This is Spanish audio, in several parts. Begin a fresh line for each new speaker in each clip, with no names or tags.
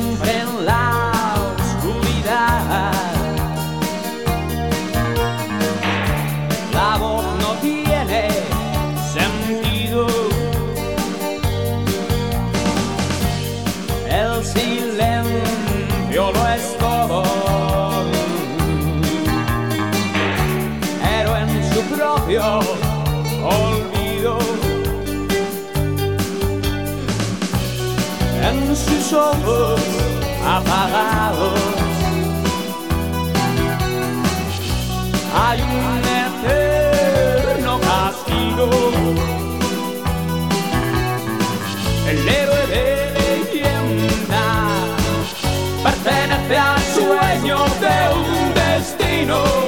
Vem lá. ojos apagados. Hay un eterno castigo. El héroe de leyenda pertenece al sueño de un destino.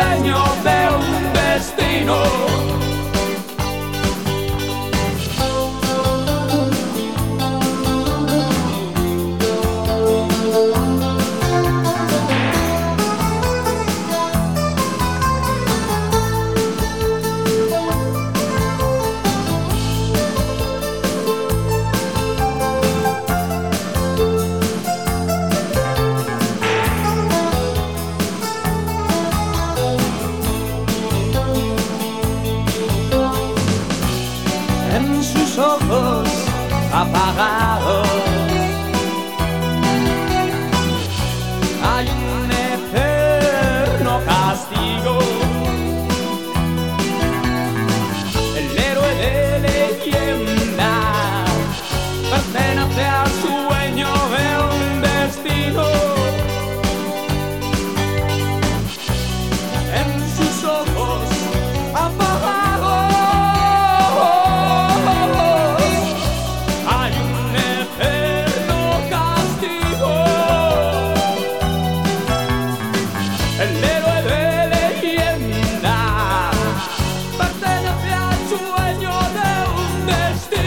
sueño. ojos apagados. beste